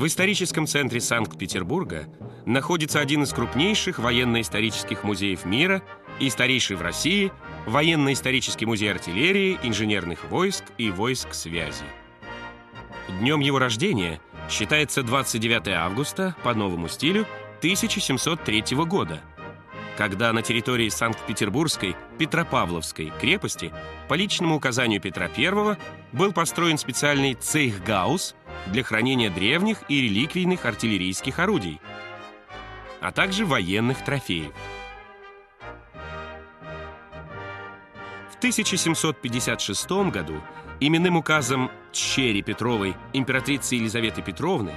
В историческом центре Санкт-Петербурга находится один из крупнейших военно-исторических музеев мира и старейший в России военно-исторический музей артиллерии, инженерных войск и войск связи. Днем его рождения считается 29 августа по новому стилю 1703 года, когда на территории Санкт-Петербургской Петропавловской крепости по личному указанию Петра I был построен специальный цейхгаус для хранения древних и реликвийных артиллерийских орудий, а также военных трофеев. В 1756 году именным указом Черри Петровой императрицы Елизаветы Петровны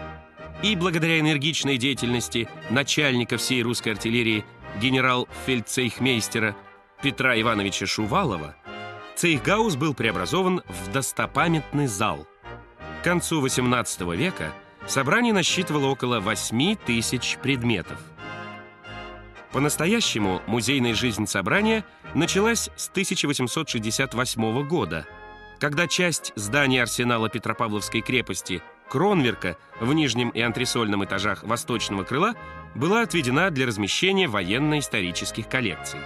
и благодаря энергичной деятельности начальника всей русской артиллерии генерал-фельдцейхмейстера Петра Ивановича Шувалова, Цейхгаус был преобразован в достопамятный зал – к концу XVIII века собрание насчитывало около 8 тысяч предметов. По-настоящему музейная жизнь собрания началась с 1868 года, когда часть здания арсенала Петропавловской крепости Кронверка в нижнем и антресольном этажах восточного крыла была отведена для размещения военно-исторических коллекций.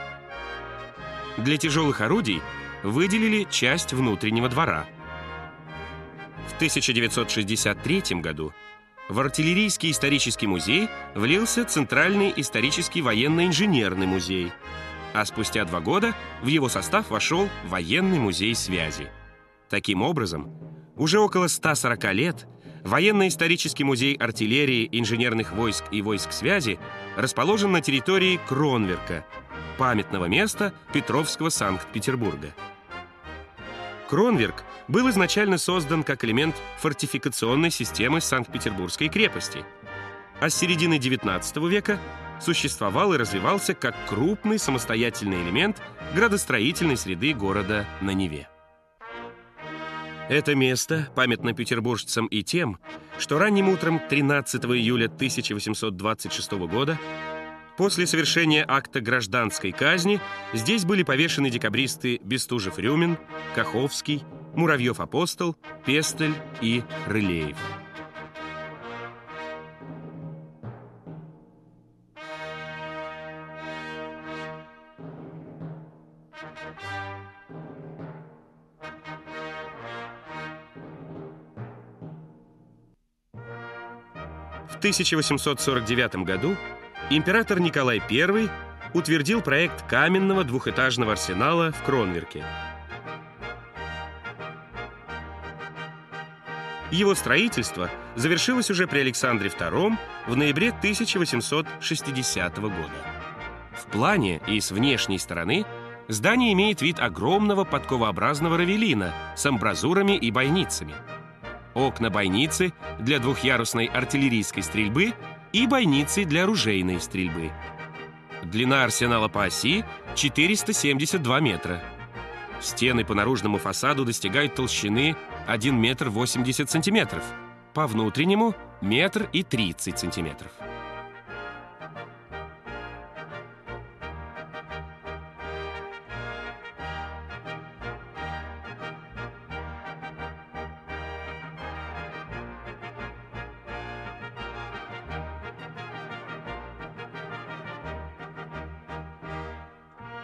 Для тяжелых орудий выделили часть внутреннего двора – в 1963 году в артиллерийский исторический музей влился Центральный исторический военно-инженерный музей, а спустя два года в его состав вошел Военный музей связи. Таким образом, уже около 140 лет Военно-исторический музей артиллерии, инженерных войск и войск связи расположен на территории Кронверка, памятного места Петровского Санкт-Петербурга. Кронверк был изначально создан как элемент фортификационной системы Санкт-Петербургской крепости, а с середины XIX века существовал и развивался как крупный самостоятельный элемент градостроительной среды города на Неве. Это место памятно петербуржцам и тем, что ранним утром 13 июля 1826 года После совершения акта гражданской казни здесь были повешены декабристы Бестужев-Рюмин, Каховский, Муравьев-Апостол, Пестель и Рылеев. 1849 году император Николай I утвердил проект каменного двухэтажного арсенала в Кронверке. Его строительство завершилось уже при Александре II в ноябре 1860 года. В плане и с внешней стороны здание имеет вид огромного подковообразного равелина с амбразурами и бойницами. Окна бойницы для двухъярусной артиллерийской стрельбы и бойницы для оружейной стрельбы. Длина арсенала по оси 472 метра. Стены по наружному фасаду достигают толщины 1 метр 80 сантиметров, по внутреннему – метр и 30 сантиметров.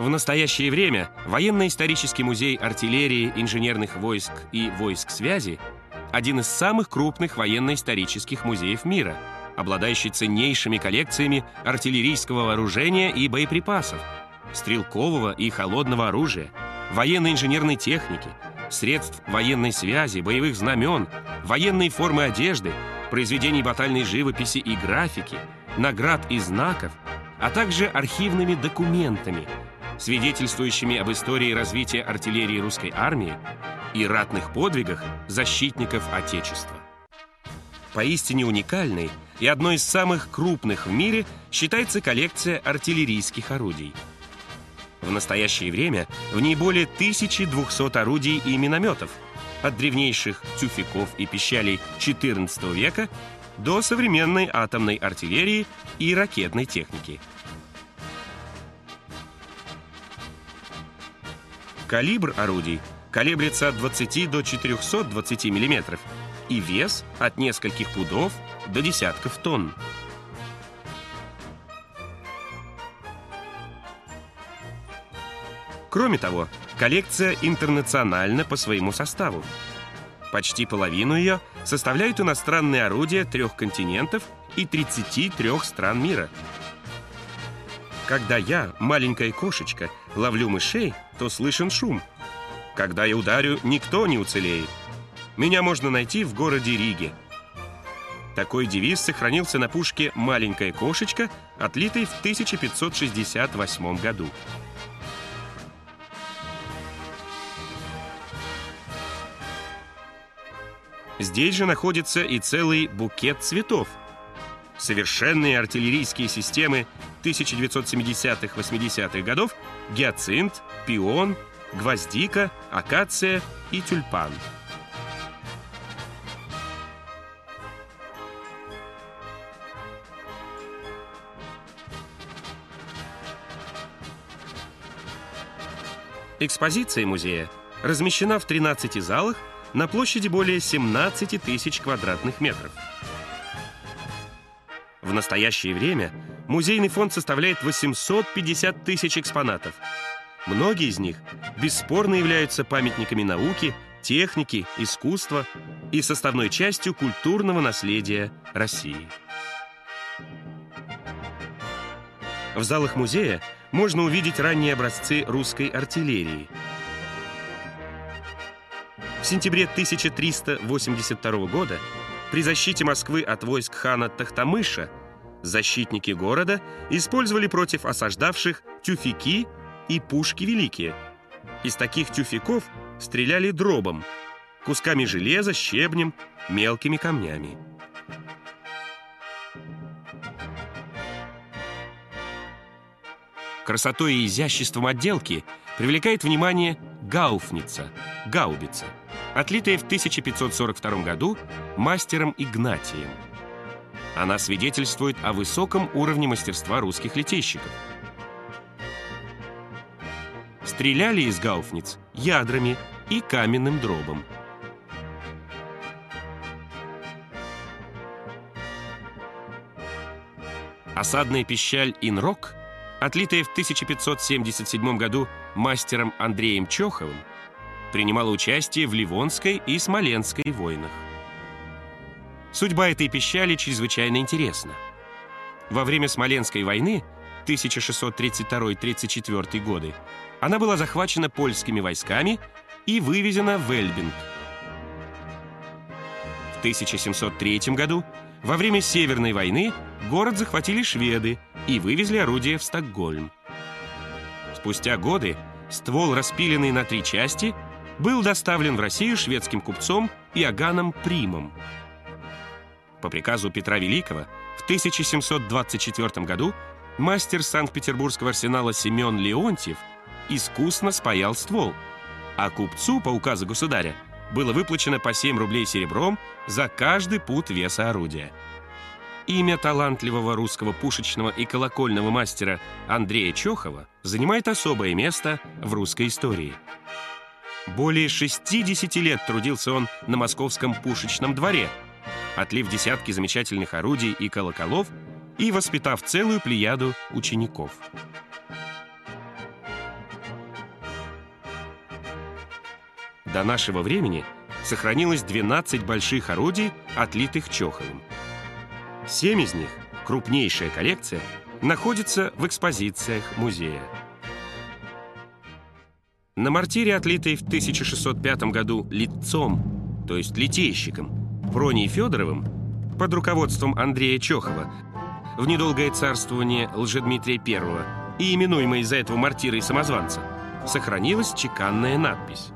В настоящее время Военно-исторический музей артиллерии, инженерных войск и войск связи один из самых крупных военно-исторических музеев мира, обладающий ценнейшими коллекциями артиллерийского вооружения и боеприпасов, стрелкового и холодного оружия, военно-инженерной техники, средств военной связи, боевых знамен, военной формы одежды, произведений батальной живописи и графики, наград и знаков, а также архивными документами – свидетельствующими об истории развития артиллерии русской армии и ратных подвигах защитников Отечества. Поистине уникальной и одной из самых крупных в мире считается коллекция артиллерийских орудий. В настоящее время в ней более 1200 орудий и минометов, от древнейших тюфяков и пищалей XIV века до современной атомной артиллерии и ракетной техники – Калибр орудий колеблется от 20 до 420 мм и вес от нескольких пудов до десятков тонн. Кроме того, коллекция интернациональна по своему составу. Почти половину ее составляют иностранные орудия трех континентов и 33 стран мира. Когда я, маленькая кошечка, ловлю мышей, то слышен шум. Когда я ударю, никто не уцелеет. Меня можно найти в городе Риге. Такой девиз сохранился на пушке «Маленькая кошечка», отлитой в 1568 году. Здесь же находится и целый букет цветов. Совершенные артиллерийские системы 1970-80-х годов гиацинт, пион, гвоздика, акация и тюльпан. Экспозиция музея размещена в 13 залах на площади более 17 тысяч квадратных метров. В настоящее время музейный фонд составляет 850 тысяч экспонатов. Многие из них бесспорно являются памятниками науки, техники, искусства и составной частью культурного наследия России. В залах музея можно увидеть ранние образцы русской артиллерии – в сентябре 1382 года при защите Москвы от войск хана Тахтамыша защитники города использовали против осаждавших тюфяки и пушки великие. Из таких тюфяков стреляли дробом, кусками железа, щебнем, мелкими камнями. Красотой и изяществом отделки привлекает внимание гауфница, гаубица – отлитая в 1542 году мастером Игнатием. Она свидетельствует о высоком уровне мастерства русских литейщиков. Стреляли из гауфниц ядрами и каменным дробом. Осадная пищаль «Инрок», отлитая в 1577 году мастером Андреем Чоховым, принимала участие в Ливонской и Смоленской войнах. Судьба этой пищали чрезвычайно интересна. Во время Смоленской войны 1632-34 годы она была захвачена польскими войсками и вывезена в Эльбинг. В 1703 году во время Северной войны город захватили шведы и вывезли орудия в Стокгольм. Спустя годы ствол, распиленный на три части, был доставлен в Россию шведским купцом Иоганном Примом. По приказу Петра Великого в 1724 году мастер Санкт-Петербургского арсенала Семен Леонтьев искусно спаял ствол, а купцу по указу государя было выплачено по 7 рублей серебром за каждый пут веса орудия. Имя талантливого русского пушечного и колокольного мастера Андрея Чохова занимает особое место в русской истории – более 60 лет трудился он на московском пушечном дворе, отлив десятки замечательных орудий и колоколов и воспитав целую плеяду учеников. До нашего времени сохранилось 12 больших орудий, отлитых Чоховым. Семь из них, крупнейшая коллекция, находится в экспозициях музея. На мортире, отлитой в 1605 году лицом, то есть литейщиком, Проней Федоровым, под руководством Андрея Чохова, в недолгое царствование Лжедмитрия I и именуемой из-за этого мортирой самозванца, сохранилась чеканная надпись.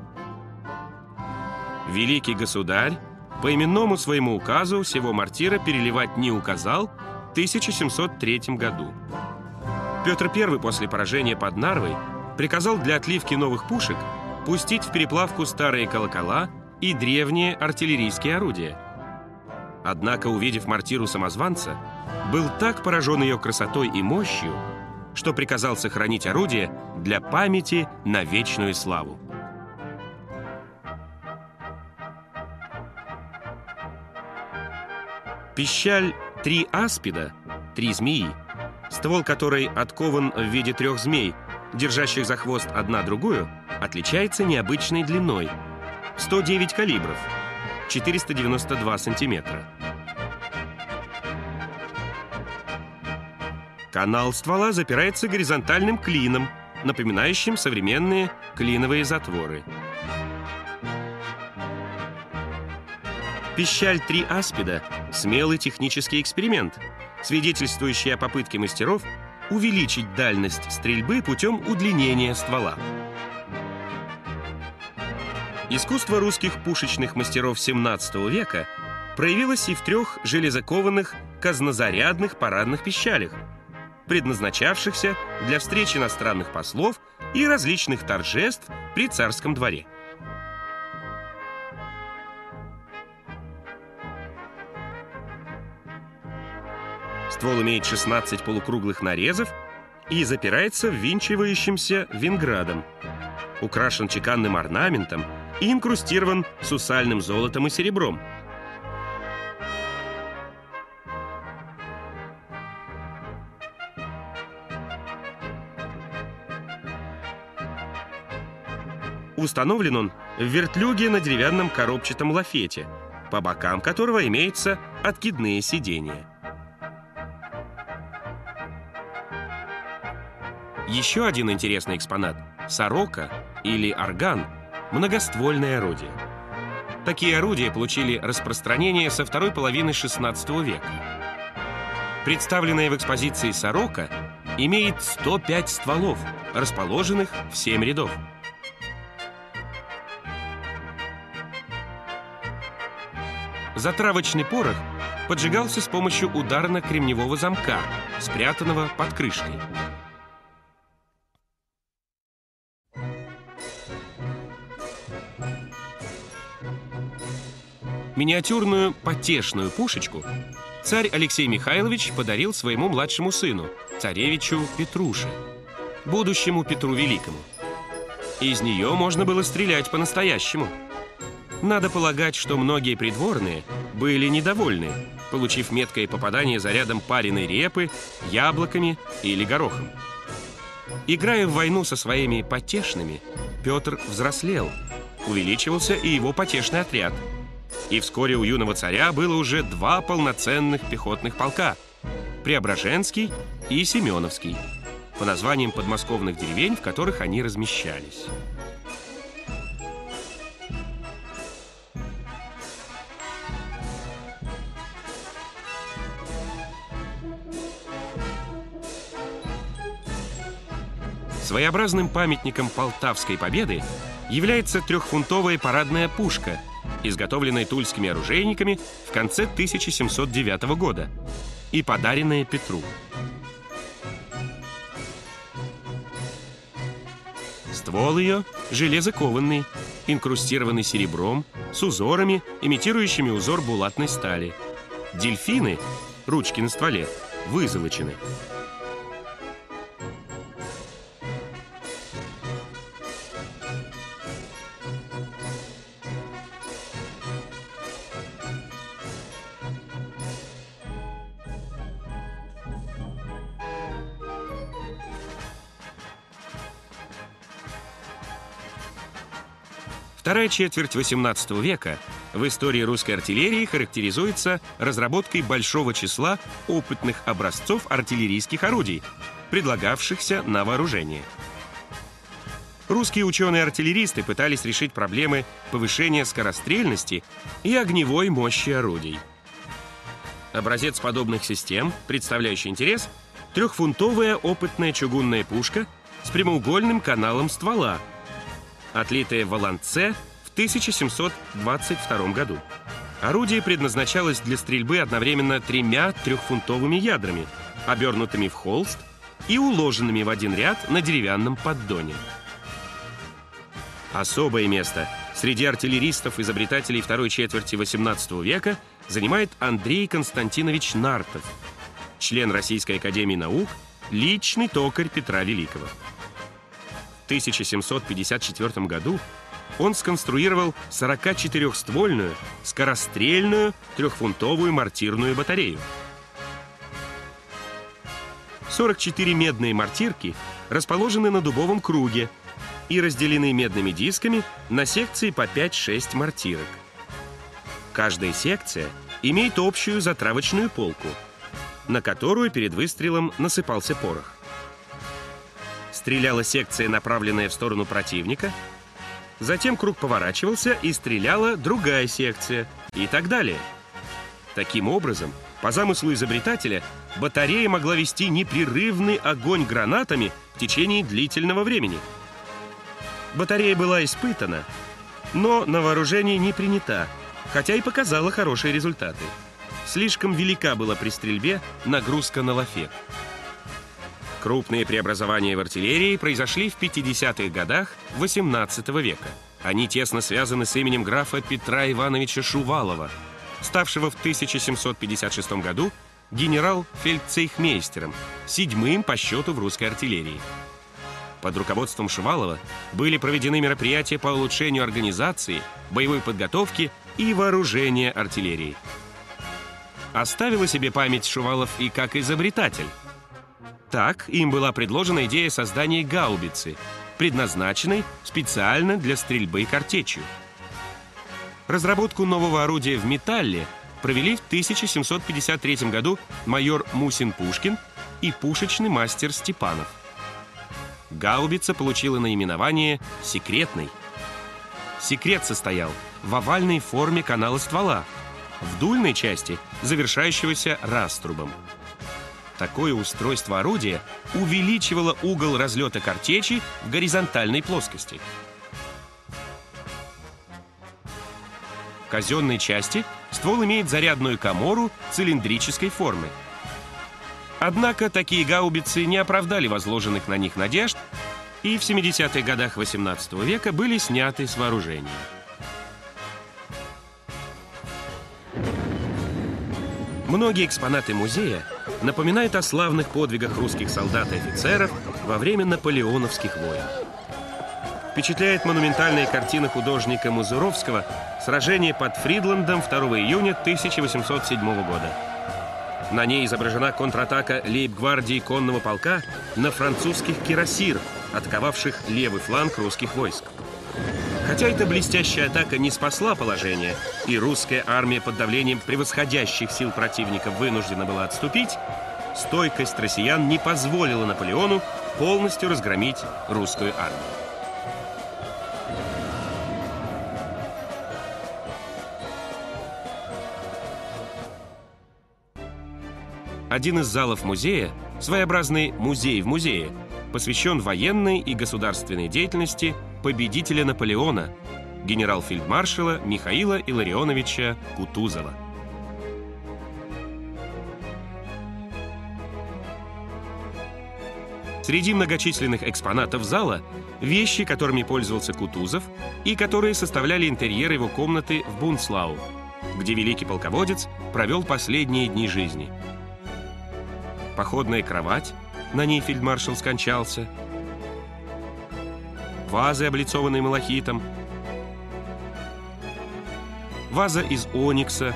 Великий государь по именному своему указу всего мортира переливать не указал в 1703 году. Петр I после поражения под Нарвой приказал для отливки новых пушек пустить в переплавку старые колокола и древние артиллерийские орудия. Однако, увидев мортиру самозванца, был так поражен ее красотой и мощью, что приказал сохранить орудие для памяти на вечную славу. Пищаль три аспида, три змеи, ствол которой откован в виде трех змей, держащих за хвост одна другую, отличается необычной длиной – 109 калибров, 492 сантиметра. Канал ствола запирается горизонтальным клином, напоминающим современные клиновые затворы. Пищаль 3 аспида – смелый технический эксперимент, свидетельствующий о попытке мастеров увеличить дальность стрельбы путем удлинения ствола. Искусство русских пушечных мастеров XVII века проявилось и в трех железокованных казнозарядных парадных пищалях, предназначавшихся для встреч иностранных послов и различных торжеств при царском дворе. Ствол имеет 16 полукруглых нарезов и запирается ввинчивающимся винградом. Украшен чеканным орнаментом и инкрустирован сусальным золотом и серебром – Установлен он в вертлюге на деревянном коробчатом лафете, по бокам которого имеются откидные сиденья. Еще один интересный экспонат – сорока или орган – многоствольное орудие. Такие орудия получили распространение со второй половины XVI века. Представленная в экспозиции сорока имеет 105 стволов, расположенных в 7 рядов. Затравочный порох поджигался с помощью ударно-кремневого замка, спрятанного под крышкой. Миниатюрную потешную пушечку царь Алексей Михайлович подарил своему младшему сыну, царевичу Петруше, будущему Петру Великому. Из нее можно было стрелять по-настоящему – надо полагать, что многие придворные были недовольны, получив меткое попадание зарядом пареной репы, яблоками или горохом. Играя в войну со своими потешными, Петр взрослел, увеличивался и его потешный отряд. И вскоре у юного царя было уже два полноценных пехотных полка – Преображенский и Семеновский, по названиям подмосковных деревень, в которых они размещались. Своеобразным памятником Полтавской победы является трехфунтовая парадная пушка, изготовленная тульскими оружейниками в конце 1709 года и подаренная Петру. Ствол ее железокованный, инкрустированный серебром, с узорами, имитирующими узор булатной стали. Дельфины, ручки на стволе, вызолочены. Вторая четверть XVIII века в истории русской артиллерии характеризуется разработкой большого числа опытных образцов артиллерийских орудий, предлагавшихся на вооружение. Русские ученые-артиллеристы пытались решить проблемы повышения скорострельности и огневой мощи орудий. Образец подобных систем, представляющий интерес, трехфунтовая опытная чугунная пушка с прямоугольным каналом ствола – отлитое в Волонце в 1722 году. Орудие предназначалось для стрельбы одновременно тремя трехфунтовыми ядрами, обернутыми в холст и уложенными в один ряд на деревянном поддоне. Особое место среди артиллеристов-изобретателей второй четверти XVIII века занимает Андрей Константинович Нартов, член Российской академии наук, личный токарь Петра Великого. 1754 году он сконструировал 44-ствольную, скорострельную трехфунтовую мортирную батарею. 44 медные мортирки расположены на дубовом круге и разделены медными дисками на секции по 5-6 мортирок. Каждая секция имеет общую затравочную полку, на которую перед выстрелом насыпался порох. Стреляла секция, направленная в сторону противника, затем круг поворачивался и стреляла другая секция и так далее. Таким образом, по замыслу изобретателя, батарея могла вести непрерывный огонь гранатами в течение длительного времени. Батарея была испытана, но на вооружение не принята, хотя и показала хорошие результаты. Слишком велика была при стрельбе нагрузка на лафет. Крупные преобразования в артиллерии произошли в 50-х годах XVIII века. Они тесно связаны с именем графа Петра Ивановича Шувалова, ставшего в 1756 году генерал-фельдцейхмейстером, седьмым по счету в русской артиллерии. Под руководством Шувалова были проведены мероприятия по улучшению организации, боевой подготовки и вооружения артиллерии. Оставил о себе память Шувалов и как изобретатель. Так им была предложена идея создания гаубицы, предназначенной специально для стрельбы картечью. Разработку нового орудия в металле провели в 1753 году майор Мусин Пушкин и пушечный мастер Степанов. Гаубица получила наименование «секретной». Секрет состоял в овальной форме канала ствола, в дульной части, завершающегося раструбом. Такое устройство орудия увеличивало угол разлета картечи в горизонтальной плоскости. В казенной части ствол имеет зарядную комору цилиндрической формы. Однако такие гаубицы не оправдали возложенных на них надежд и в 70-х годах 18 века были сняты с вооружения. Многие экспонаты музея напоминают о славных подвигах русских солдат и офицеров во время наполеоновских войн. Впечатляет монументальная картина художника Музуровского «Сражение под Фридландом 2 июня 1807 года». На ней изображена контратака лейб-гвардии конного полка на французских кирасир, атаковавших левый фланг русских войск. Хотя эта блестящая атака не спасла положение, и русская армия под давлением превосходящих сил противника вынуждена была отступить, стойкость россиян не позволила Наполеону полностью разгромить русскую армию. Один из залов музея, своеобразный музей в музее, посвящен военной и государственной деятельности победителя Наполеона, генерал-фельдмаршала Михаила Илларионовича Кутузова. Среди многочисленных экспонатов зала вещи, которыми пользовался Кутузов и которые составляли интерьер его комнаты в Бунцлау, где великий полководец провел последние дни жизни. Походная кровать, на ней фельдмаршал скончался – вазы, облицованные малахитом, ваза из оникса,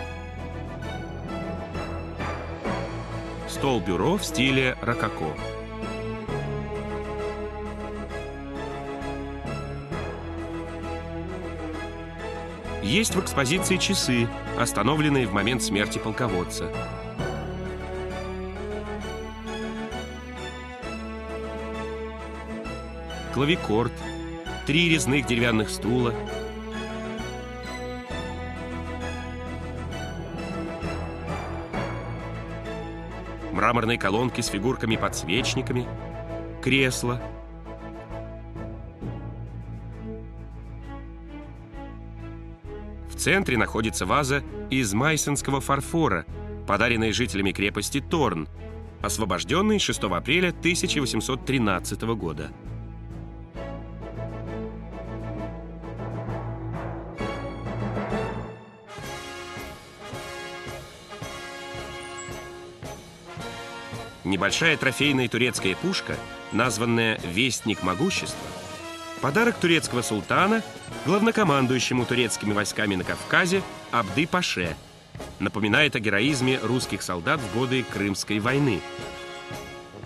стол-бюро в стиле рококо. Есть в экспозиции часы, остановленные в момент смерти полководца. Клавикорд – три резных деревянных стула. Мраморные колонки с фигурками-подсвечниками, кресло. В центре находится ваза из майсенского фарфора, подаренная жителями крепости Торн, освобожденной 6 апреля 1813 года. Небольшая трофейная турецкая пушка, названная «Вестник могущества», Подарок турецкого султана главнокомандующему турецкими войсками на Кавказе Абды-Паше. Напоминает о героизме русских солдат в годы Крымской войны.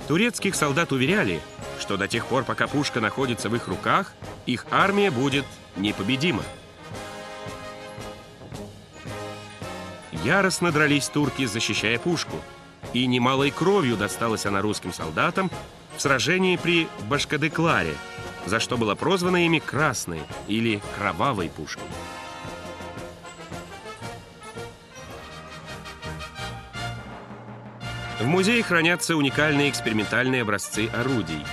Турецких солдат уверяли, что до тех пор, пока пушка находится в их руках, их армия будет непобедима. Яростно дрались турки, защищая пушку, и немалой кровью досталась она русским солдатам в сражении при Башкадекларе, за что была прозвана ими «красной» или «кровавой пушкой». В музее хранятся уникальные экспериментальные образцы орудий.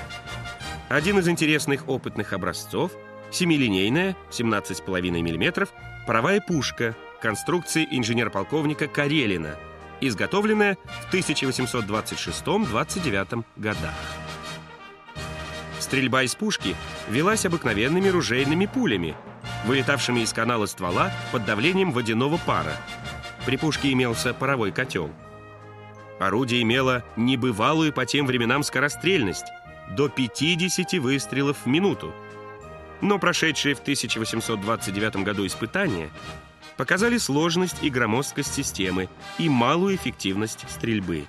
Один из интересных опытных образцов – семилинейная, 17,5 мм, паровая пушка конструкции инженер-полковника Карелина, изготовленная в 1826-29 годах. Стрельба из пушки велась обыкновенными ружейными пулями, вылетавшими из канала ствола под давлением водяного пара. При пушке имелся паровой котел. Орудие имело небывалую по тем временам скорострельность – до 50 выстрелов в минуту. Но прошедшие в 1829 году испытания показали сложность и громоздкость системы и малую эффективность стрельбы.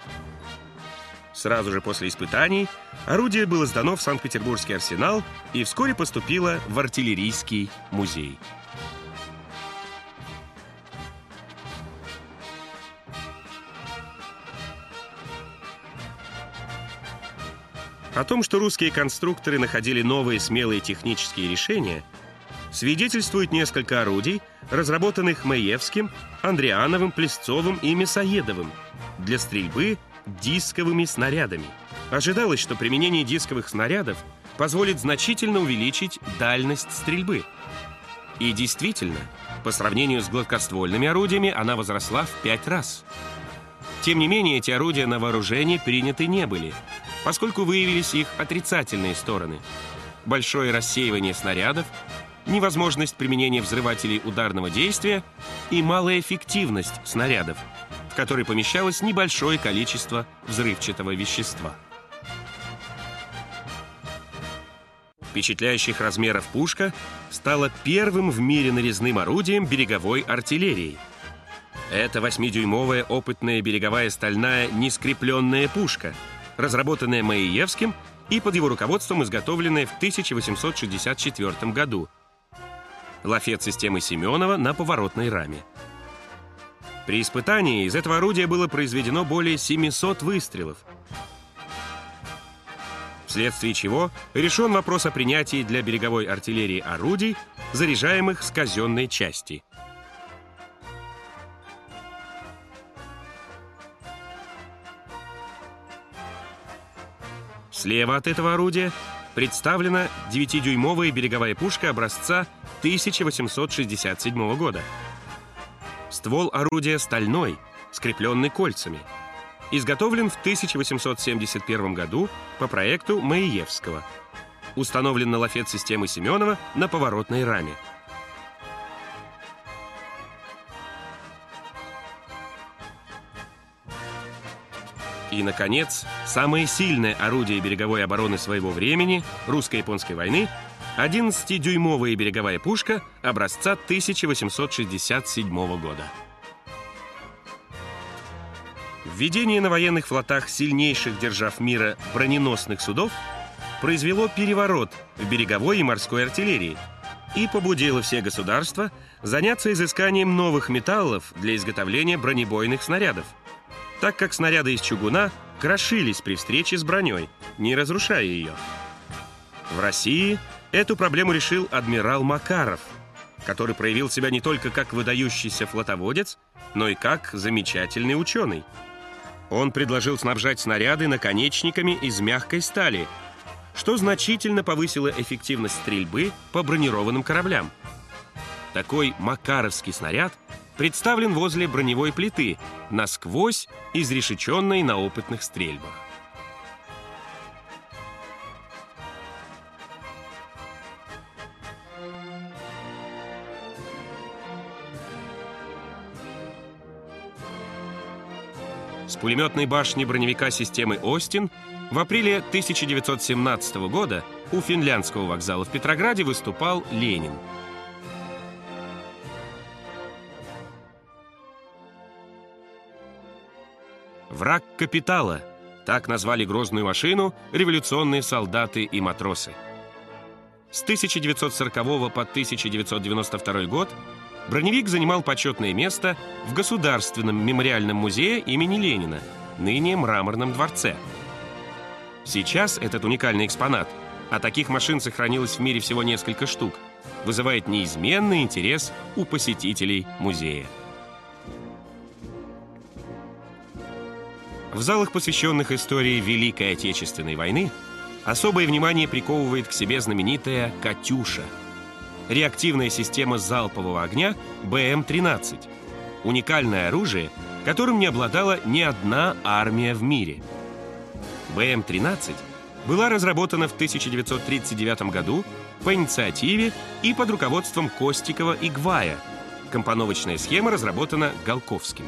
Сразу же после испытаний орудие было сдано в Санкт-Петербургский арсенал и вскоре поступило в артиллерийский музей. О том, что русские конструкторы находили новые смелые технические решения, свидетельствует несколько орудий, разработанных Маевским, Андриановым, Плесцовым и Мясоедовым для стрельбы дисковыми снарядами. Ожидалось, что применение дисковых снарядов позволит значительно увеличить дальность стрельбы. И действительно, по сравнению с гладкоствольными орудиями она возросла в пять раз. Тем не менее, эти орудия на вооружение приняты не были, поскольку выявились их отрицательные стороны. Большое рассеивание снарядов, невозможность применения взрывателей ударного действия и малая эффективность снарядов – в который помещалось небольшое количество взрывчатого вещества. Впечатляющих размеров пушка стала первым в мире нарезным орудием береговой артиллерии. Это 8-дюймовая опытная береговая стальная нескрепленная пушка, разработанная Маиевским и под его руководством изготовленная в 1864 году. Лафет системы Семенова на поворотной раме. При испытании из этого орудия было произведено более 700 выстрелов. Вследствие чего решен вопрос о принятии для береговой артиллерии орудий, заряжаемых с казенной части. Слева от этого орудия представлена 9-дюймовая береговая пушка образца 1867 года. Ствол орудия стальной, скрепленный кольцами. Изготовлен в 1871 году по проекту Маиевского. Установлен на лафет системы Семенова на поворотной раме. И, наконец, самое сильное орудие береговой обороны своего времени, русско-японской войны, 11-дюймовая береговая пушка образца 1867 года. Введение на военных флотах сильнейших держав мира броненосных судов произвело переворот в береговой и морской артиллерии и побудило все государства заняться изысканием новых металлов для изготовления бронебойных снарядов, так как снаряды из чугуна крошились при встрече с броней, не разрушая ее. В России Эту проблему решил адмирал Макаров, который проявил себя не только как выдающийся флотоводец, но и как замечательный ученый. Он предложил снабжать снаряды наконечниками из мягкой стали, что значительно повысило эффективность стрельбы по бронированным кораблям. Такой макаровский снаряд представлен возле броневой плиты, насквозь изрешеченной на опытных стрельбах. С пулеметной башни броневика системы «Остин» в апреле 1917 года у финляндского вокзала в Петрограде выступал Ленин. Враг капитала – так назвали грозную машину революционные солдаты и матросы. С 1940 по 1992 год броневик занимал почетное место в Государственном мемориальном музее имени Ленина, ныне Мраморном дворце. Сейчас этот уникальный экспонат, а таких машин сохранилось в мире всего несколько штук, вызывает неизменный интерес у посетителей музея. В залах, посвященных истории Великой Отечественной войны, особое внимание приковывает к себе знаменитая «Катюша» — реактивная система залпового огня БМ-13, уникальное оружие, которым не обладала ни одна армия в мире. БМ-13 была разработана в 1939 году по инициативе и под руководством Костикова и Гвая. Компоновочная схема разработана Голковским.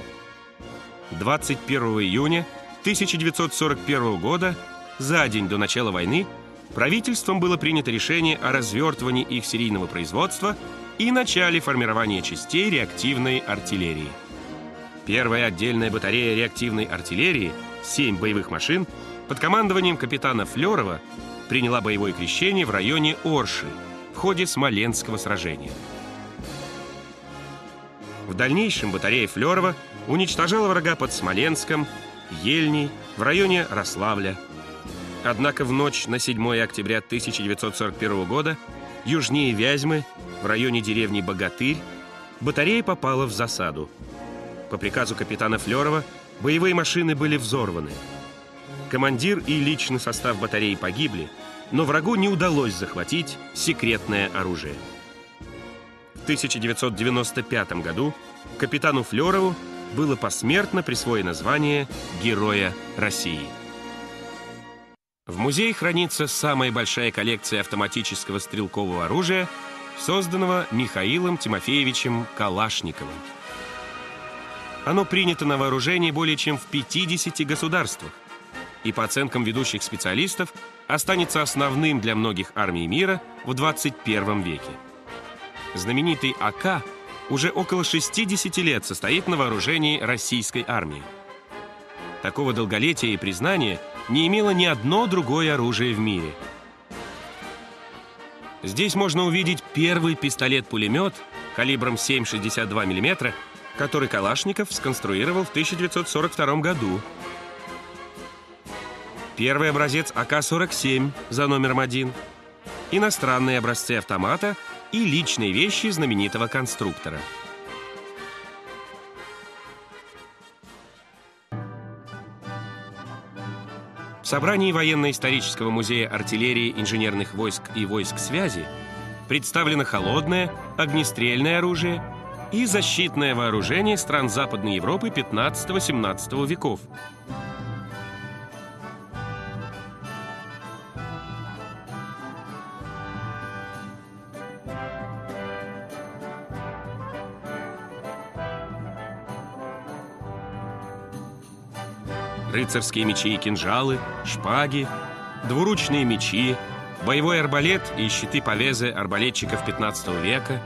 21 июня 1941 года, за день до начала войны, правительством было принято решение о развертывании их серийного производства и начале формирования частей реактивной артиллерии. Первая отдельная батарея реактивной артиллерии, 7 боевых машин, под командованием капитана Флерова приняла боевое крещение в районе Орши в ходе Смоленского сражения. В дальнейшем батарея Флерова уничтожала врага под Смоленском, Ельней, в районе Рославля. Однако в ночь на 7 октября 1941 года южнее Вязьмы, в районе деревни Богатырь, батарея попала в засаду. По приказу капитана Флерова боевые машины были взорваны. Командир и личный состав батареи погибли, но врагу не удалось захватить секретное оружие. В 1995 году капитану Флерову было посмертно присвоено звание Героя России. В музее хранится самая большая коллекция автоматического стрелкового оружия, созданного Михаилом Тимофеевичем Калашниковым. Оно принято на вооружение более чем в 50 государствах и, по оценкам ведущих специалистов, останется основным для многих армий мира в 21 веке. Знаменитый АК – уже около 60 лет состоит на вооружении российской армии. Такого долголетия и признания не имело ни одно другое оружие в мире. Здесь можно увидеть первый пистолет-пулемет калибром 7,62 мм, который Калашников сконструировал в 1942 году. Первый образец АК-47 за номером 1, иностранные образцы автомата и личные вещи знаменитого конструктора. В собрании Военно-исторического музея артиллерии, инженерных войск и войск связи представлено холодное, огнестрельное оружие и защитное вооружение стран Западной Европы 15-17 веков – рыцарские мечи и кинжалы, шпаги, двуручные мечи, боевой арбалет и щиты повезы арбалетчиков 15 века,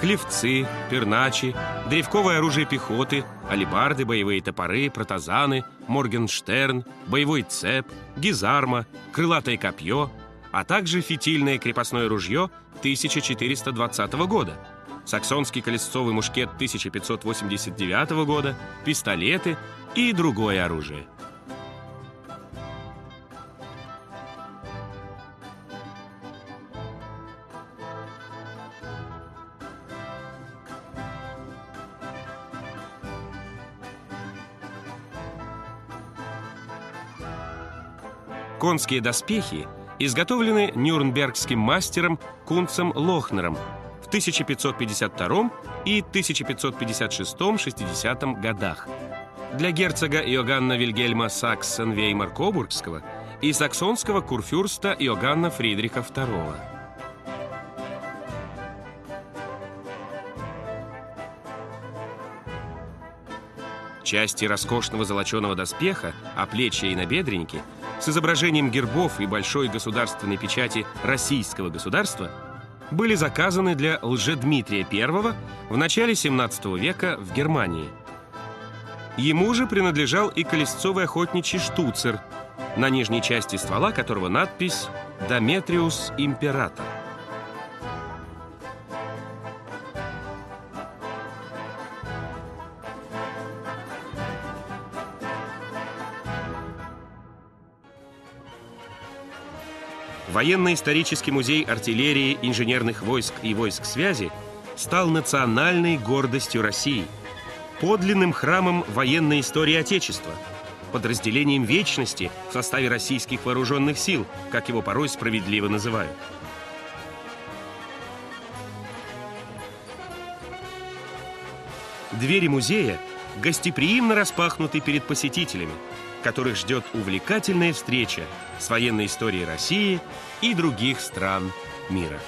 клевцы, перначи, древковое оружие пехоты, алибарды, боевые топоры, протазаны, моргенштерн, боевой цеп, гизарма, крылатое копье, а также фитильное крепостное ружье 1420 года, саксонский колесцовый мушкет 1589 года, пистолеты и другое оружие. Конские доспехи изготовлены нюрнбергским мастером Кунцем Лохнером в 1552 и 1556-60 годах для герцога Иоганна Вильгельма Саксон-Веймар-Кобургского и саксонского курфюрста Иоганна Фридриха II. Части роскошного золоченого доспеха, оплечья и набедренники с изображением гербов и большой государственной печати российского государства были заказаны для Лжедмитрия I в начале 17 века в Германии. Ему же принадлежал и колесцовый охотничий штуцер, на нижней части ствола которого надпись «Дометриус Император». Военно-исторический музей артиллерии, инженерных войск и войск связи стал национальной гордостью России, подлинным храмом военной истории Отечества, подразделением вечности в составе российских вооруженных сил, как его порой справедливо называют. Двери музея гостеприимно распахнуты перед посетителями – которых ждет увлекательная встреча с военной историей России и других стран мира.